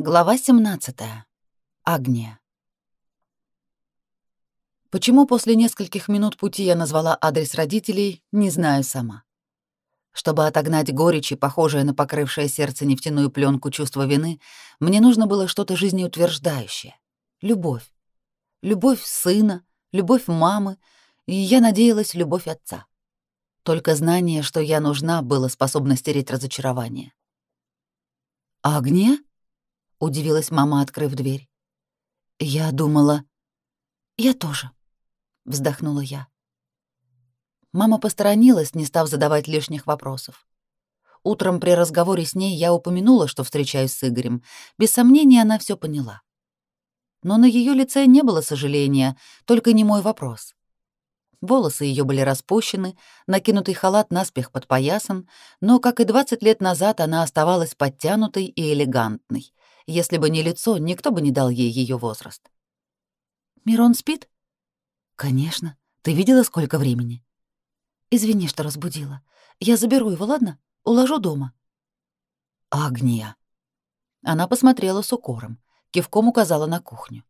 Глава 17. Агния. Почему после нескольких минут пути я назвала адрес родителей, не знаю сама. Чтобы отогнать горечь и похожее на покрывшее сердце нефтяную пленку чувства вины, мне нужно было что-то жизнеутверждающее. Любовь. Любовь сына, любовь мамы, и я надеялась, любовь отца. Только знание, что я нужна, было способно стереть разочарование. «Агния?» — удивилась мама, открыв дверь. «Я думала...» «Я тоже», — вздохнула я. Мама посторонилась, не став задавать лишних вопросов. Утром при разговоре с ней я упомянула, что встречаюсь с Игорем. Без сомнения, она все поняла. Но на ее лице не было сожаления, только не мой вопрос. Волосы ее были распущены, накинутый халат наспех подпоясан, но, как и 20 лет назад, она оставалась подтянутой и элегантной, если бы не лицо, никто бы не дал ей ее возраст. «Мирон спит?» «Конечно. Ты видела, сколько времени?» «Извини, что разбудила. Я заберу его, ладно? Уложу дома». «Агния». Она посмотрела с укором, кивком указала на кухню.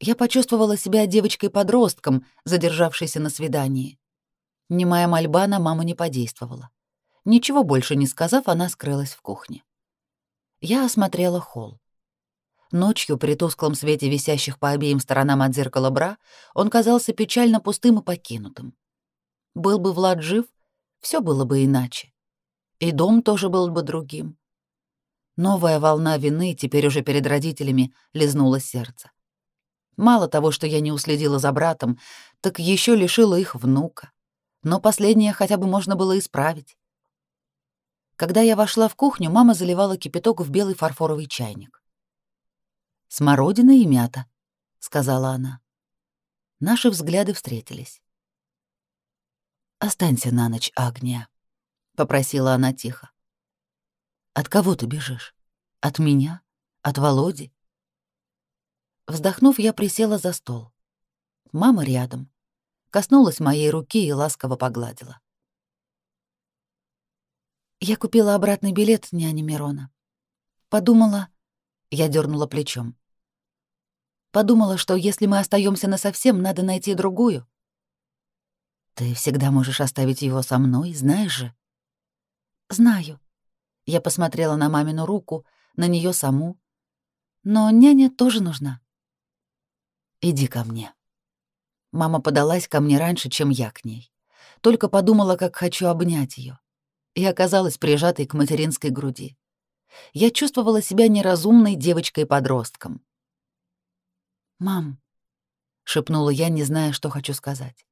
Я почувствовала себя девочкой-подростком, задержавшейся на свидании. Немая мольба на маму не подействовала. Ничего больше не сказав, она скрылась в кухне. Я осмотрела холл. Ночью при тусклом свете висящих по обеим сторонам от зеркала бра он казался печально пустым и покинутым. Был бы Влад жив, все было бы иначе. И дом тоже был бы другим. Новая волна вины, теперь уже перед родителями, лизнула сердце. Мало того, что я не уследила за братом, так еще лишила их внука. Но последнее хотя бы можно было исправить. Когда я вошла в кухню, мама заливала кипяток в белый фарфоровый чайник. «Смородина и мята», — сказала она. Наши взгляды встретились. «Останься на ночь, Агния», — попросила она тихо. «От кого ты бежишь? От меня? От Володи?» Вздохнув, я присела за стол. Мама рядом. Коснулась моей руки и ласково погладила. Я купила обратный билет няне Мирона. Подумала... Я дернула плечом. Подумала, что если мы остаемся на совсем, надо найти другую. Ты всегда можешь оставить его со мной, знаешь же? Знаю. Я посмотрела на мамину руку, на нее саму. Но няня тоже нужна. Иди ко мне. Мама подалась ко мне раньше, чем я к ней. Только подумала, как хочу обнять ее и оказалась прижатой к материнской груди. Я чувствовала себя неразумной девочкой-подростком. «Мам», — шепнула я, не зная, что хочу сказать.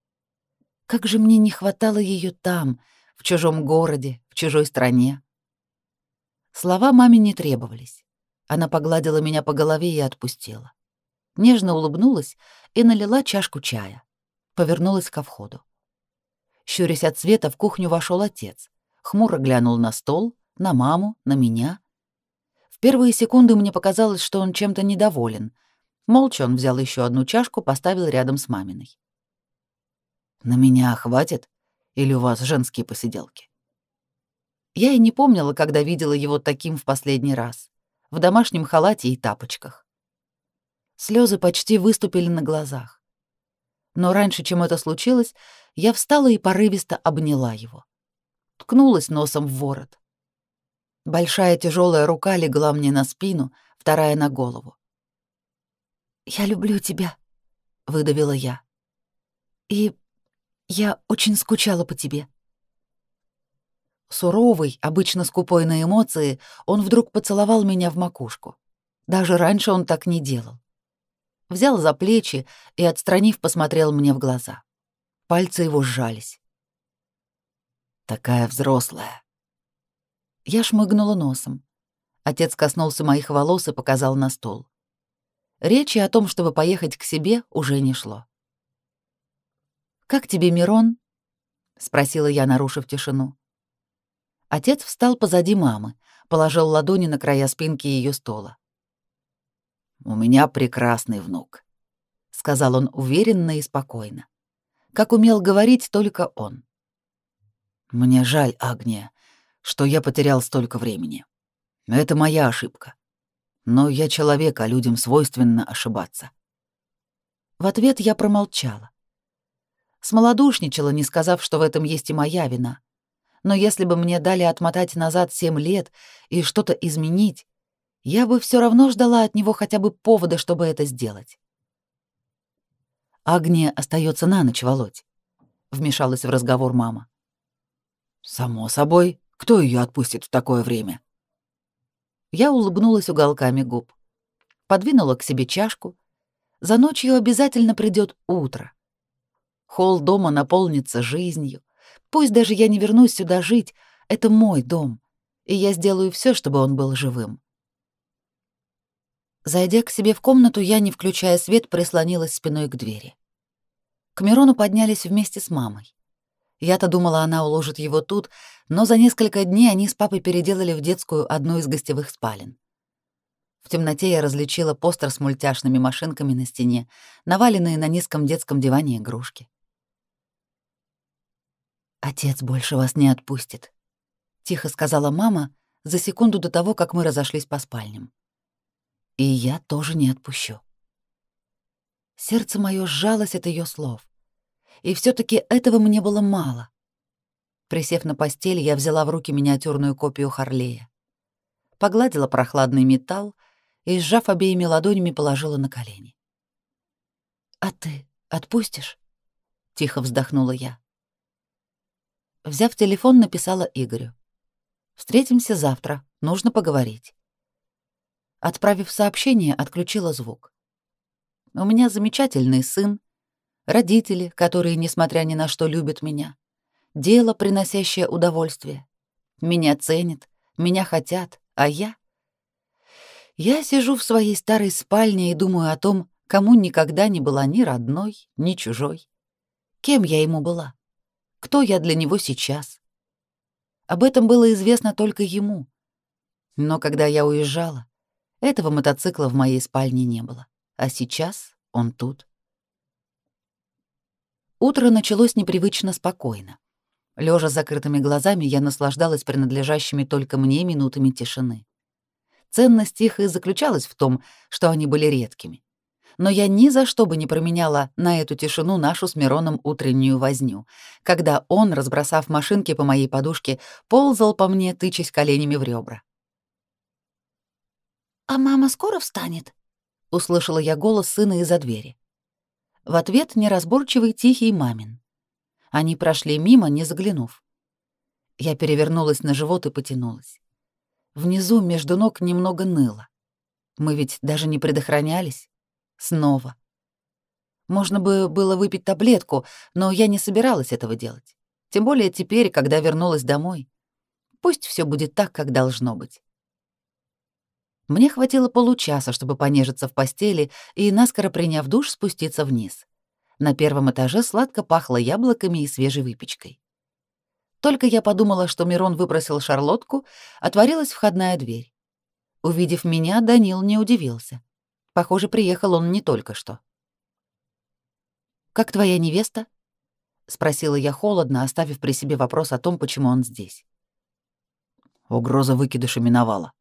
«Как же мне не хватало ее там, в чужом городе, в чужой стране». Слова маме не требовались. Она погладила меня по голове и отпустила. Нежно улыбнулась и налила чашку чая. Повернулась ко входу. Щурясь от света, в кухню вошел отец хмуро глянул на стол, на маму, на меня. В первые секунды мне показалось, что он чем-то недоволен. Молча он взял еще одну чашку, поставил рядом с маминой. «На меня хватит? Или у вас женские посиделки?» Я и не помнила, когда видела его таким в последний раз. В домашнем халате и тапочках. Слезы почти выступили на глазах. Но раньше, чем это случилось, я встала и порывисто обняла его ткнулась носом в ворот. Большая тяжелая рука легла мне на спину, вторая на голову. «Я люблю тебя», — выдавила я. «И я очень скучала по тебе». Суровый, обычно скупой на эмоции, он вдруг поцеловал меня в макушку. Даже раньше он так не делал. Взял за плечи и, отстранив, посмотрел мне в глаза. Пальцы его сжались. Такая взрослая. Я шмыгнула носом. Отец коснулся моих волос и показал на стол. Речи о том, чтобы поехать к себе, уже не шло. «Как тебе, Мирон?» — спросила я, нарушив тишину. Отец встал позади мамы, положил ладони на края спинки ее стола. «У меня прекрасный внук», — сказал он уверенно и спокойно. Как умел говорить только он. Мне жаль, Агния, что я потерял столько времени. Это моя ошибка. Но я человек, а людям свойственно ошибаться. В ответ я промолчала. Смолодушничала, не сказав, что в этом есть и моя вина. Но если бы мне дали отмотать назад семь лет и что-то изменить, я бы все равно ждала от него хотя бы повода, чтобы это сделать. Агния остается на ночь, Володь, вмешалась в разговор мама. Само собой, кто ее отпустит в такое время? Я улыбнулась уголками губ, подвинула к себе чашку. За ночью обязательно придет утро. Холл дома наполнится жизнью. Пусть даже я не вернусь сюда жить, это мой дом, и я сделаю все, чтобы он был живым. Зайдя к себе в комнату, я, не включая свет, прислонилась спиной к двери. К Мирону поднялись вместе с мамой. Я-то думала, она уложит его тут, но за несколько дней они с папой переделали в детскую одну из гостевых спален. В темноте я различила постер с мультяшными машинками на стене, наваленные на низком детском диване игрушки. «Отец больше вас не отпустит», — тихо сказала мама за секунду до того, как мы разошлись по спальням. «И я тоже не отпущу». Сердце мое сжалось от ее слов. И все таки этого мне было мало. Присев на постель, я взяла в руки миниатюрную копию Харлея. Погладила прохладный металл и, сжав обеими ладонями, положила на колени. «А ты отпустишь?» — тихо вздохнула я. Взяв телефон, написала Игорю. «Встретимся завтра, нужно поговорить». Отправив сообщение, отключила звук. У меня замечательный сын, родители, которые, несмотря ни на что, любят меня, дело, приносящее удовольствие. Меня ценят, меня хотят, а я... Я сижу в своей старой спальне и думаю о том, кому никогда не была ни родной, ни чужой. Кем я ему была? Кто я для него сейчас? Об этом было известно только ему. Но когда я уезжала, этого мотоцикла в моей спальне не было. А сейчас он тут. Утро началось непривычно спокойно. Лежа с закрытыми глазами, я наслаждалась принадлежащими только мне минутами тишины. Ценность их и заключалась в том, что они были редкими. Но я ни за что бы не променяла на эту тишину нашу с Мироном утреннюю возню, когда он, разбросав машинки по моей подушке, ползал по мне, тычась коленями в ребра. «А мама скоро встанет?» — услышала я голос сына из-за двери. В ответ неразборчивый тихий мамин. Они прошли мимо, не заглянув. Я перевернулась на живот и потянулась. Внизу между ног немного ныло. Мы ведь даже не предохранялись. Снова. Можно бы было выпить таблетку, но я не собиралась этого делать. Тем более теперь, когда вернулась домой. Пусть все будет так, как должно быть. Мне хватило получаса, чтобы понежиться в постели и, наскоро приняв душ, спуститься вниз. На первом этаже сладко пахло яблоками и свежей выпечкой. Только я подумала, что Мирон выпросил шарлотку, отворилась входная дверь. Увидев меня, Данил не удивился. Похоже, приехал он не только что. «Как твоя невеста?» — спросила я холодно, оставив при себе вопрос о том, почему он здесь. Угроза выкидыша миновала.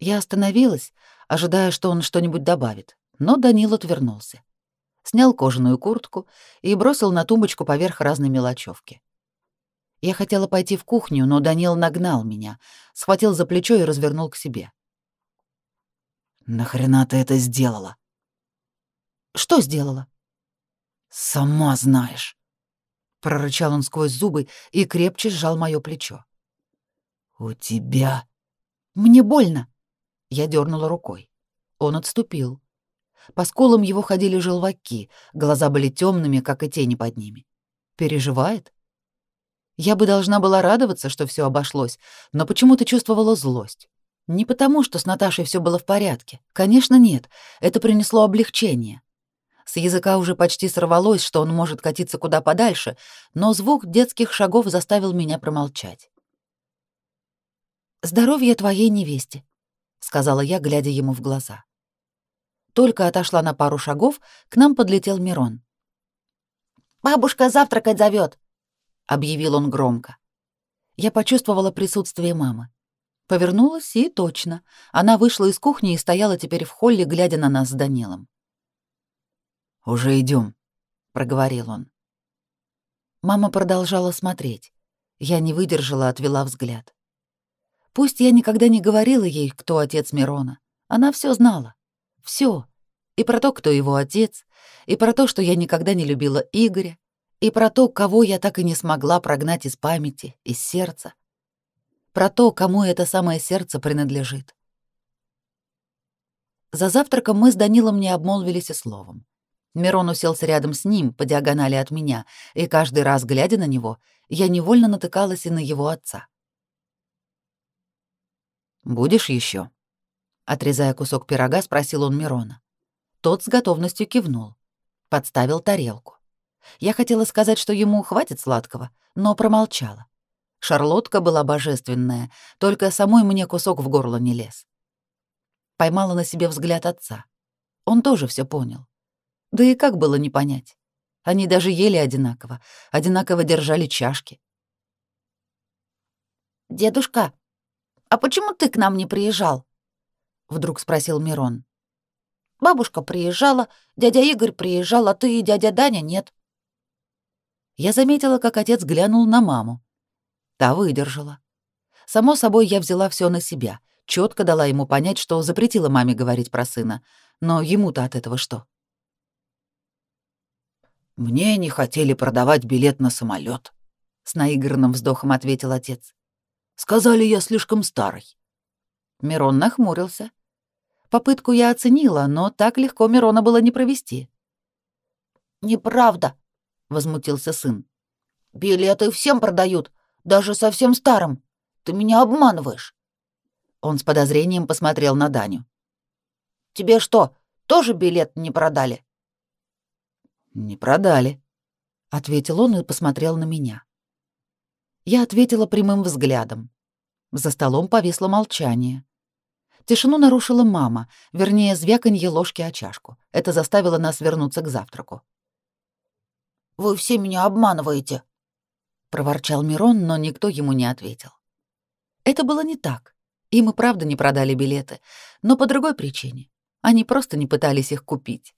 Я остановилась, ожидая, что он что-нибудь добавит, но Данил отвернулся. Снял кожаную куртку и бросил на тумбочку поверх разной мелочевки. Я хотела пойти в кухню, но Данил нагнал меня, схватил за плечо и развернул к себе. «Нахрена ты это сделала?» «Что сделала?» «Сама знаешь», — прорычал он сквозь зубы и крепче сжал моё плечо. «У тебя...» «Мне больно», я дернула рукой. Он отступил. По скулам его ходили желваки, глаза были темными, как и тени под ними. Переживает? Я бы должна была радоваться, что все обошлось, но почему-то чувствовала злость. Не потому, что с Наташей все было в порядке. Конечно, нет. Это принесло облегчение. С языка уже почти сорвалось, что он может катиться куда подальше, но звук детских шагов заставил меня промолчать. «Здоровье твоей невесте», — сказала я, глядя ему в глаза. Только отошла на пару шагов, к нам подлетел Мирон. «Бабушка завтракать зовет, объявил он громко. Я почувствовала присутствие мамы. Повернулась и точно. Она вышла из кухни и стояла теперь в холле, глядя на нас с Данилом. «Уже идем, проговорил он. Мама продолжала смотреть. Я не выдержала, отвела взгляд. Пусть я никогда не говорила ей, кто отец Мирона. Она все знала. все, И про то, кто его отец, и про то, что я никогда не любила Игоря, и про то, кого я так и не смогла прогнать из памяти, из сердца про то, кому это самое сердце принадлежит. За завтраком мы с Данилом не обмолвились и словом. Мирон уселся рядом с ним, по диагонали от меня, и каждый раз, глядя на него, я невольно натыкалась и на его отца. «Будешь еще? Отрезая кусок пирога, спросил он Мирона. Тот с готовностью кивнул. Подставил тарелку. Я хотела сказать, что ему хватит сладкого, но промолчала. Шарлотка была божественная, только самой мне кусок в горло не лез. Поймала на себе взгляд отца. Он тоже все понял. Да и как было не понять? Они даже ели одинаково, одинаково держали чашки. «Дедушка, а почему ты к нам не приезжал?» — вдруг спросил Мирон. «Бабушка приезжала, дядя Игорь приезжал, а ты и дядя Даня нет». Я заметила, как отец глянул на маму. Та выдержала. Само собой, я взяла все на себя, четко дала ему понять, что запретила маме говорить про сына. Но ему-то от этого что? «Мне не хотели продавать билет на самолет, с наигранным вздохом ответил отец. «Сказали, я слишком старый». Мирон нахмурился. Попытку я оценила, но так легко Мирона было не провести. «Неправда», — возмутился сын. «Билеты всем продают, даже совсем старым. Ты меня обманываешь. Он с подозрением посмотрел на Даню. Тебе что, тоже билет не продали? Не продали, ответил он и посмотрел на меня. Я ответила прямым взглядом. За столом повисло молчание. Тишину нарушила мама, вернее, звяканье ложки о чашку. Это заставило нас вернуться к завтраку. «Вы все меня обманываете», проворчал Мирон, но никто ему не ответил. Это было не так. Им и правда не продали билеты, но по другой причине. Они просто не пытались их купить.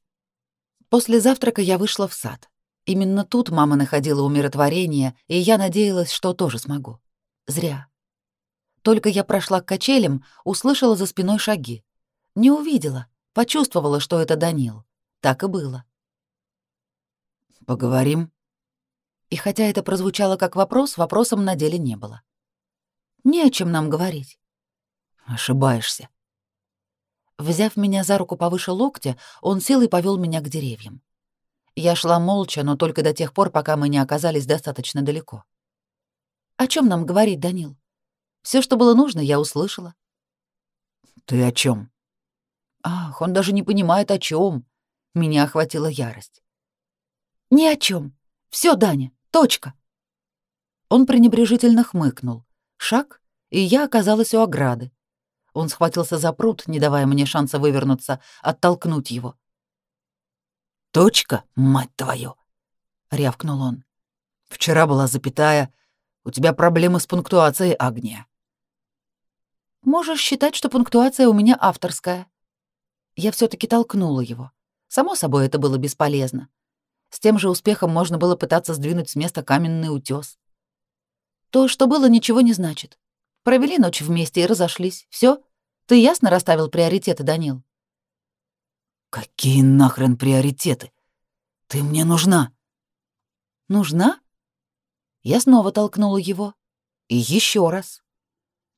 После завтрака я вышла в сад. Именно тут мама находила умиротворение, и я надеялась, что тоже смогу. Зря. Только я прошла к качелям, услышала за спиной шаги. Не увидела, почувствовала, что это Данил. Так и было. «Поговорим?» И хотя это прозвучало как вопрос, вопросом на деле не было. Не о чем нам говорить. Ошибаешься. Взяв меня за руку повыше локтя, он сел и повел меня к деревьям. Я шла молча, но только до тех пор, пока мы не оказались достаточно далеко. О чем нам говорить, Данил? Все, что было нужно, я услышала. Ты о чем? Ах, он даже не понимает, о чем. Меня охватила ярость. Ни о чем. Все, Даня, Точка. Он пренебрежительно хмыкнул. Шаг, и я оказалась у ограды. Он схватился за пруд, не давая мне шанса вывернуться, оттолкнуть его. «Точка, мать твою!» — рявкнул он. «Вчера была запятая. У тебя проблемы с пунктуацией, Агния». «Можешь считать, что пунктуация у меня авторская». Я все таки толкнула его. Само собой, это было бесполезно. С тем же успехом можно было пытаться сдвинуть с места каменный утес. То, что было, ничего не значит. Провели ночь вместе и разошлись. Все? Ты ясно расставил приоритеты, Данил? Какие нахрен приоритеты? Ты мне нужна. Нужна? Я снова толкнула его. И еще раз.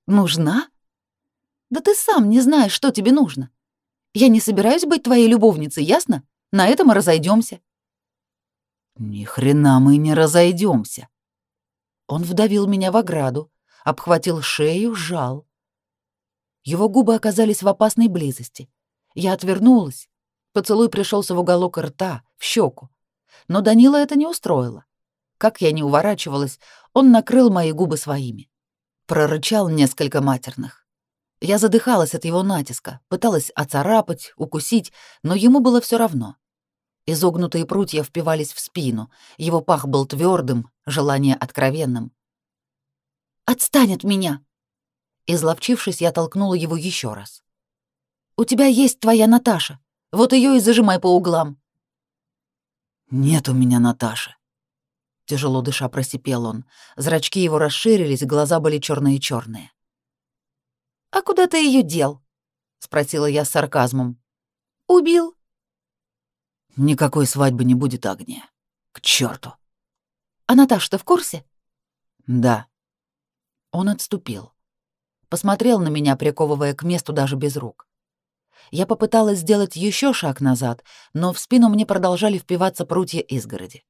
Нужна? Да ты сам не знаешь, что тебе нужно. Я не собираюсь быть твоей любовницей, ясно? На этом мы разойдемся. Ни хрена мы не разойдемся. Он вдавил меня в ограду, обхватил шею, сжал. Его губы оказались в опасной близости. Я отвернулась. Поцелуй пришелся в уголок рта, в щеку. Но Данила это не устроило. Как я не уворачивалась, он накрыл мои губы своими. Прорычал несколько матерных. Я задыхалась от его натиска, пыталась оцарапать, укусить, но ему было все равно. Изогнутые прутья впивались в спину, его пах был твердым, желание откровенным. «Отстань от меня!» Изловчившись, я толкнула его еще раз. «У тебя есть твоя Наташа. Вот ее и зажимай по углам». «Нет у меня Наташи», — тяжело дыша просипел он. Зрачки его расширились, глаза были черные черные «А куда ты ее дел?» — спросила я с сарказмом. «Убил?» «Никакой свадьбы не будет, Агния. К черту. «А Наташа, ты в курсе?» «Да». Он отступил. Посмотрел на меня, приковывая к месту даже без рук. Я попыталась сделать еще шаг назад, но в спину мне продолжали впиваться прутья изгороди.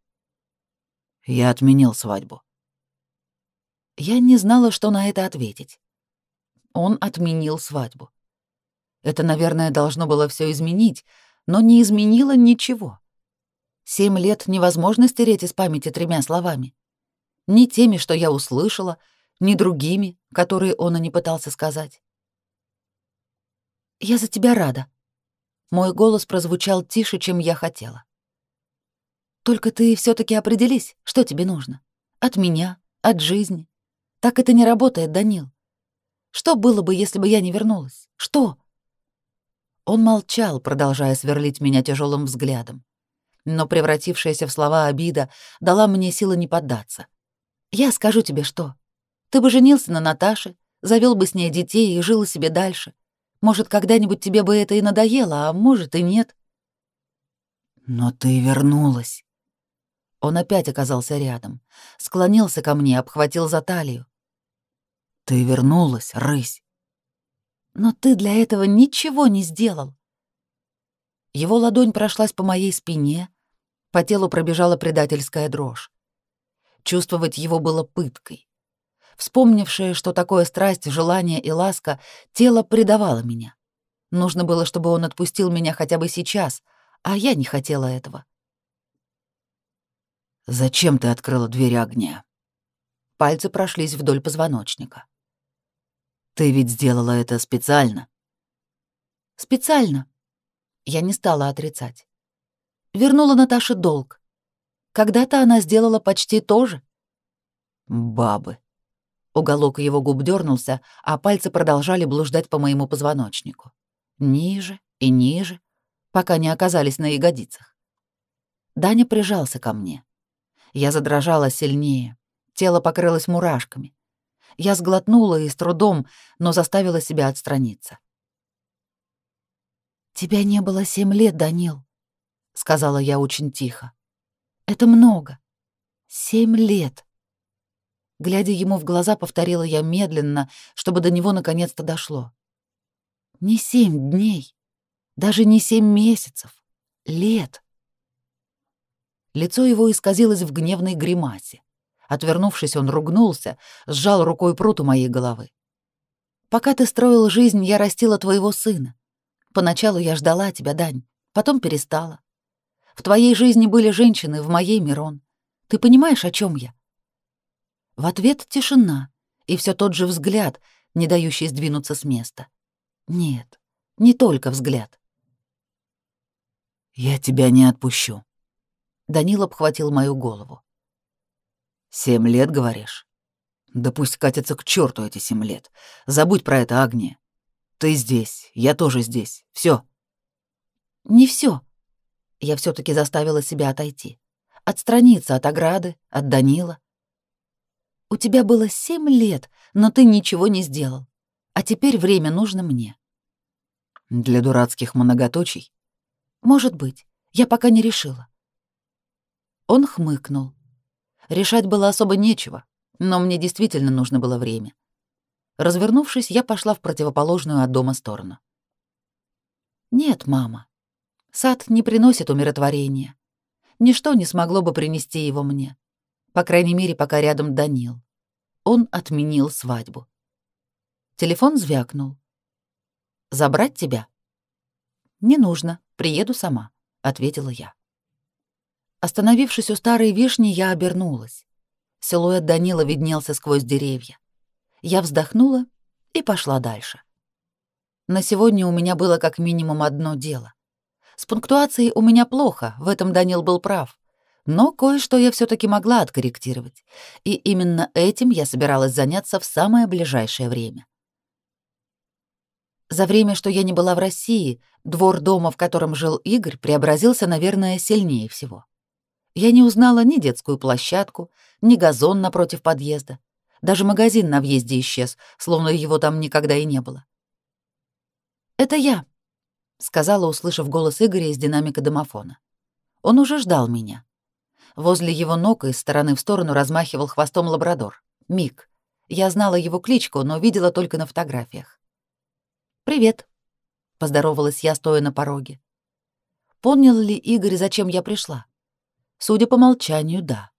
Я отменил свадьбу. Я не знала, что на это ответить. Он отменил свадьбу. Это, наверное, должно было все изменить, но не изменило ничего. Семь лет невозможно стереть из памяти тремя словами. Ни теми, что я услышала, ни другими, которые он и не пытался сказать. «Я за тебя рада». Мой голос прозвучал тише, чем я хотела. «Только ты все таки определись, что тебе нужно. От меня, от жизни. Так это не работает, Данил. Что было бы, если бы я не вернулась? Что?» Он молчал, продолжая сверлить меня тяжелым взглядом. Но превратившаяся в слова обида дала мне силы не поддаться. «Я скажу тебе что. Ты бы женился на Наташе, завел бы с ней детей и жил себе дальше. Может, когда-нибудь тебе бы это и надоело, а может и нет. Но ты вернулась. Он опять оказался рядом, склонился ко мне, обхватил за талию. Ты вернулась, рысь. Но ты для этого ничего не сделал. Его ладонь прошлась по моей спине, по телу пробежала предательская дрожь. Чувствовать его было пыткой. Вспомнившее, что такое страсть, желание и ласка, тело предавало меня. Нужно было, чтобы он отпустил меня хотя бы сейчас, а я не хотела этого. «Зачем ты открыла дверь огня?» Пальцы прошлись вдоль позвоночника. «Ты ведь сделала это специально?» «Специально». Я не стала отрицать. Вернула Наташе долг. Когда-то она сделала почти то же. «Бабы», Уголок его губ дернулся, а пальцы продолжали блуждать по моему позвоночнику. Ниже и ниже, пока не оказались на ягодицах. Даня прижался ко мне. Я задрожала сильнее, тело покрылось мурашками. Я сглотнула и с трудом, но заставила себя отстраниться. «Тебя не было семь лет, Данил», — сказала я очень тихо. «Это много. Семь лет». Глядя ему в глаза, повторила я медленно, чтобы до него наконец-то дошло. Не семь дней, даже не семь месяцев, лет. Лицо его исказилось в гневной гримасе. Отвернувшись, он ругнулся, сжал рукой прут у моей головы. «Пока ты строил жизнь, я растила твоего сына. Поначалу я ждала тебя, Дань, потом перестала. В твоей жизни были женщины, в моей — Мирон. Ты понимаешь, о чем я?» В ответ тишина и все тот же взгляд, не дающий сдвинуться с места. Нет, не только взгляд. «Я тебя не отпущу». Данил обхватил мою голову. «Семь лет, говоришь? Да пусть катятся к черту эти семь лет. Забудь про это, Агния. Ты здесь, я тоже здесь. Все. «Не все. Я все таки заставила себя отойти. Отстраниться от ограды, от Данила. У тебя было семь лет, но ты ничего не сделал. А теперь время нужно мне. Для дурацких многоточий? Может быть. Я пока не решила. Он хмыкнул. Решать было особо нечего, но мне действительно нужно было время. Развернувшись, я пошла в противоположную от дома сторону. Нет, мама. Сад не приносит умиротворения. Ничто не смогло бы принести его мне. По крайней мере, пока рядом Данил. Он отменил свадьбу. Телефон звякнул. «Забрать тебя?» «Не нужно, приеду сама», — ответила я. Остановившись у старой вишни, я обернулась. Силуэт Данила виднелся сквозь деревья. Я вздохнула и пошла дальше. На сегодня у меня было как минимум одно дело. С пунктуацией у меня плохо, в этом Данил был прав. Но кое-что я все таки могла откорректировать, и именно этим я собиралась заняться в самое ближайшее время. За время, что я не была в России, двор дома, в котором жил Игорь, преобразился, наверное, сильнее всего. Я не узнала ни детскую площадку, ни газон напротив подъезда. Даже магазин на въезде исчез, словно его там никогда и не было. «Это я», — сказала, услышав голос Игоря из динамика домофона. Он уже ждал меня. Возле его ног из стороны в сторону размахивал хвостом лабрадор. Мик. Я знала его кличку, но видела только на фотографиях. «Привет», — поздоровалась я, стоя на пороге. Понял ли Игорь, зачем я пришла? Судя по молчанию, да.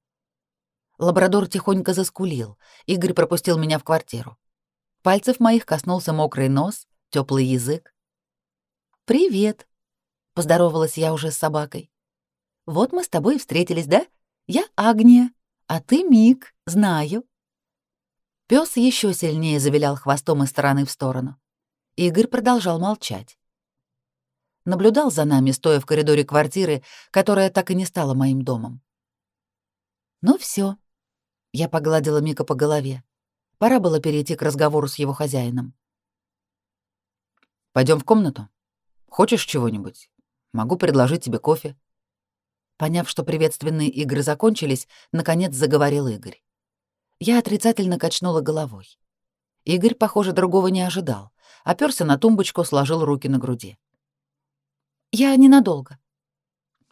Лабрадор тихонько заскулил. Игорь пропустил меня в квартиру. Пальцев моих коснулся мокрый нос, теплый язык. «Привет», — поздоровалась я уже с собакой. «Вот мы с тобой встретились, да? Я Агния, а ты Мик, знаю». Пёс еще сильнее завилял хвостом из стороны в сторону. Игорь продолжал молчать. Наблюдал за нами, стоя в коридоре квартиры, которая так и не стала моим домом. «Ну все. Я погладила Мика по голове. Пора было перейти к разговору с его хозяином. Пойдем в комнату. Хочешь чего-нибудь? Могу предложить тебе кофе». Поняв, что приветственные игры закончились, наконец заговорил Игорь. Я отрицательно качнула головой. Игорь, похоже, другого не ожидал оперся на тумбочку, сложил руки на груди. «Я ненадолго».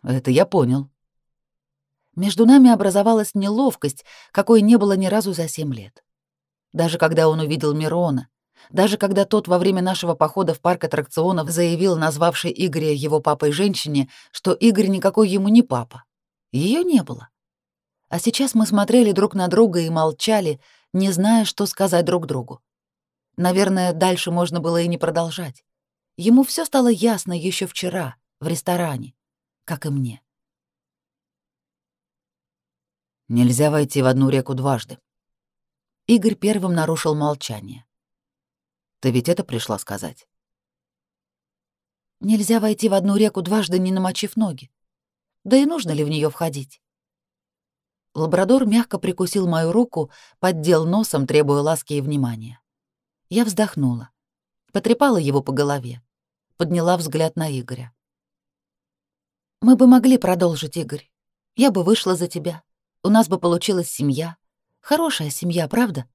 «Это я понял». Между нами образовалась неловкость, какой не было ни разу за семь лет. Даже когда он увидел Мирона, даже когда тот во время нашего похода в парк аттракционов заявил назвавший Игоря его папой женщине, что Игорь никакой ему не папа. Ее не было. А сейчас мы смотрели друг на друга и молчали, не зная, что сказать друг другу. Наверное, дальше можно было и не продолжать. Ему все стало ясно еще вчера, в ресторане, как и мне. Нельзя войти в одну реку дважды. Игорь первым нарушил молчание. Ты ведь это пришла сказать? Нельзя войти в одну реку дважды, не намочив ноги. Да и нужно ли в нее входить? Лабрадор мягко прикусил мою руку, поддел носом, требуя ласки и внимания. Я вздохнула, потрепала его по голове, подняла взгляд на Игоря. «Мы бы могли продолжить, Игорь. Я бы вышла за тебя. У нас бы получилась семья. Хорошая семья, правда?»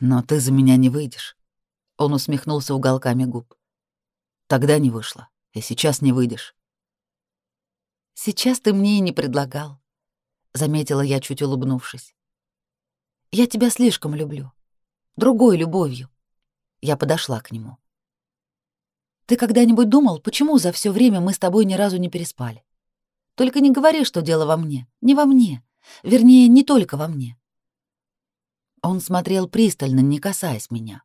«Но ты за меня не выйдешь», — он усмехнулся уголками губ. «Тогда не вышла, и сейчас не выйдешь». «Сейчас ты мне и не предлагал», — заметила я, чуть улыбнувшись. «Я тебя слишком люблю другой любовью. Я подошла к нему. Ты когда-нибудь думал, почему за все время мы с тобой ни разу не переспали? Только не говори, что дело во мне. Не во мне. Вернее, не только во мне. Он смотрел пристально, не касаясь меня.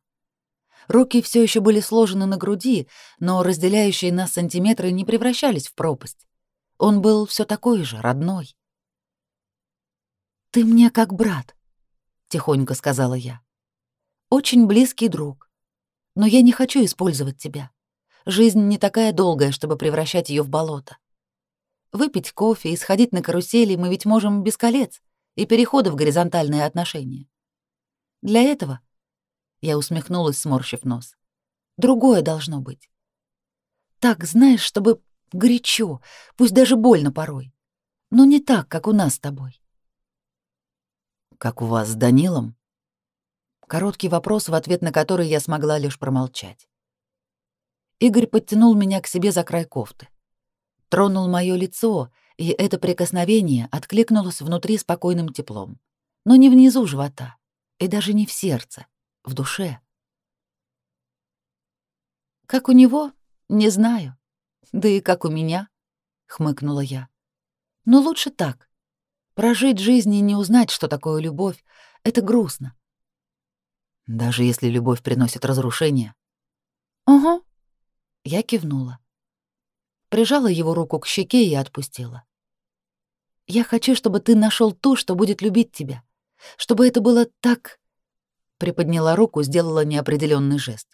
Руки все еще были сложены на груди, но разделяющие нас сантиметры не превращались в пропасть. Он был все такой же, родной. «Ты мне как брат», — тихонько сказала я очень близкий друг. Но я не хочу использовать тебя. Жизнь не такая долгая, чтобы превращать ее в болото. Выпить кофе и сходить на карусели мы ведь можем без колец и перехода в горизонтальные отношения. Для этого, я усмехнулась, сморщив нос, другое должно быть. Так, знаешь, чтобы горячо, пусть даже больно порой, но не так, как у нас с тобой. Как у вас с Данилом? Короткий вопрос, в ответ на который я смогла лишь промолчать. Игорь подтянул меня к себе за край кофты. Тронул моё лицо, и это прикосновение откликнулось внутри спокойным теплом. Но не внизу живота, и даже не в сердце, в душе. «Как у него? Не знаю. Да и как у меня?» — хмыкнула я. «Но лучше так. Прожить жизнь и не узнать, что такое любовь, — это грустно. Даже если любовь приносит разрушение. Угу. Я кивнула. Прижала его руку к щеке и отпустила. Я хочу, чтобы ты нашел ту, что будет любить тебя. Чтобы это было так... Приподняла руку, сделала неопределенный жест.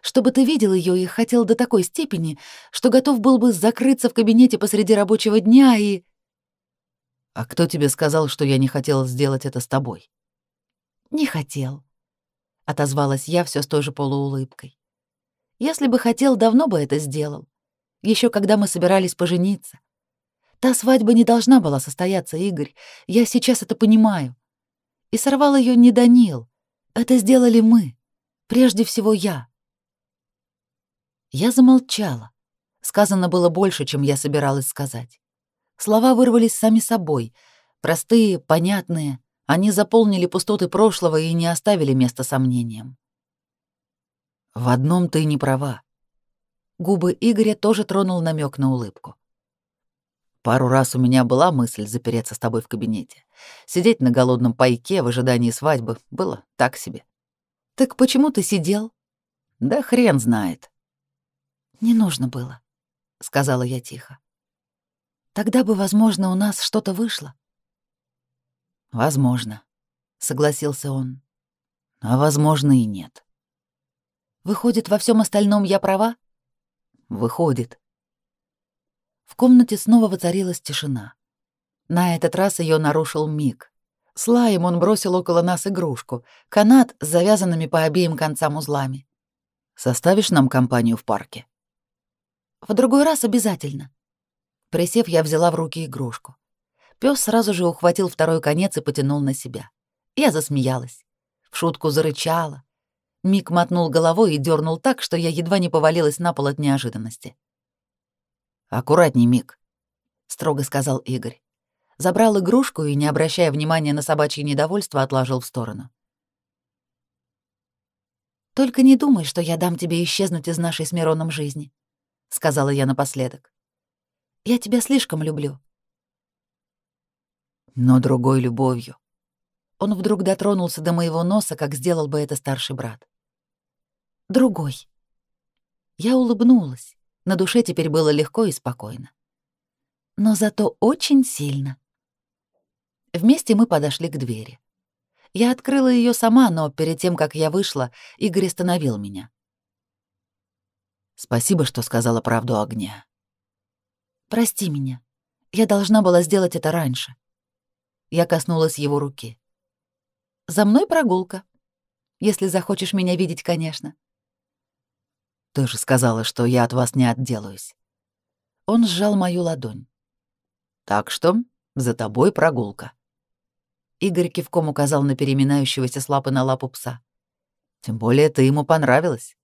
Чтобы ты видел ее и хотел до такой степени, что готов был бы закрыться в кабинете посреди рабочего дня и... А кто тебе сказал, что я не хотел сделать это с тобой? Не хотел. — отозвалась я все с той же полуулыбкой. Если бы хотел, давно бы это сделал. Еще когда мы собирались пожениться. Та свадьба не должна была состояться, Игорь. Я сейчас это понимаю. И сорвал ее не Данил. Это сделали мы. Прежде всего я. Я замолчала. Сказано было больше, чем я собиралась сказать. Слова вырвались сами собой. Простые, понятные. Они заполнили пустоты прошлого и не оставили места сомнениям. В одном ты не права. Губы Игоря тоже тронул намек на улыбку. Пару раз у меня была мысль запереться с тобой в кабинете. Сидеть на голодном пайке в ожидании свадьбы было так себе. Так почему ты сидел? Да хрен знает. Не нужно было, сказала я тихо. Тогда бы, возможно, у нас что-то вышло. Возможно, согласился он. А возможно и нет. Выходит, во всем остальном я права? Выходит. В комнате снова воцарилась тишина. На этот раз ее нарушил Мик. С лаем он бросил около нас игрушку, канат с завязанными по обеим концам узлами. «Составишь нам компанию в парке?» «В другой раз обязательно». Присев, я взяла в руки игрушку. Пёс сразу же ухватил второй конец и потянул на себя. Я засмеялась. В шутку зарычала. Мик мотнул головой и дернул так, что я едва не повалилась на пол от неожиданности. «Аккуратней, Мик», — строго сказал Игорь. Забрал игрушку и, не обращая внимания на собачье недовольство, отложил в сторону. «Только не думай, что я дам тебе исчезнуть из нашей с Мироном жизни», — сказала я напоследок. «Я тебя слишком люблю». Но другой любовью. Он вдруг дотронулся до моего носа, как сделал бы это старший брат. «Другой». Я улыбнулась. На душе теперь было легко и спокойно. Но зато очень сильно. Вместе мы подошли к двери. Я открыла ее сама, но перед тем, как я вышла, Игорь остановил меня. «Спасибо, что сказала правду огня». «Прости меня. Я должна была сделать это раньше». Я коснулась его руки. «За мной прогулка. Если захочешь меня видеть, конечно». Ты же сказала, что я от вас не отделаюсь. Он сжал мою ладонь. Так что за тобой прогулка. Игорь кивком указал на переминающегося с лапы на лапу пса. Тем более ты ему понравилась.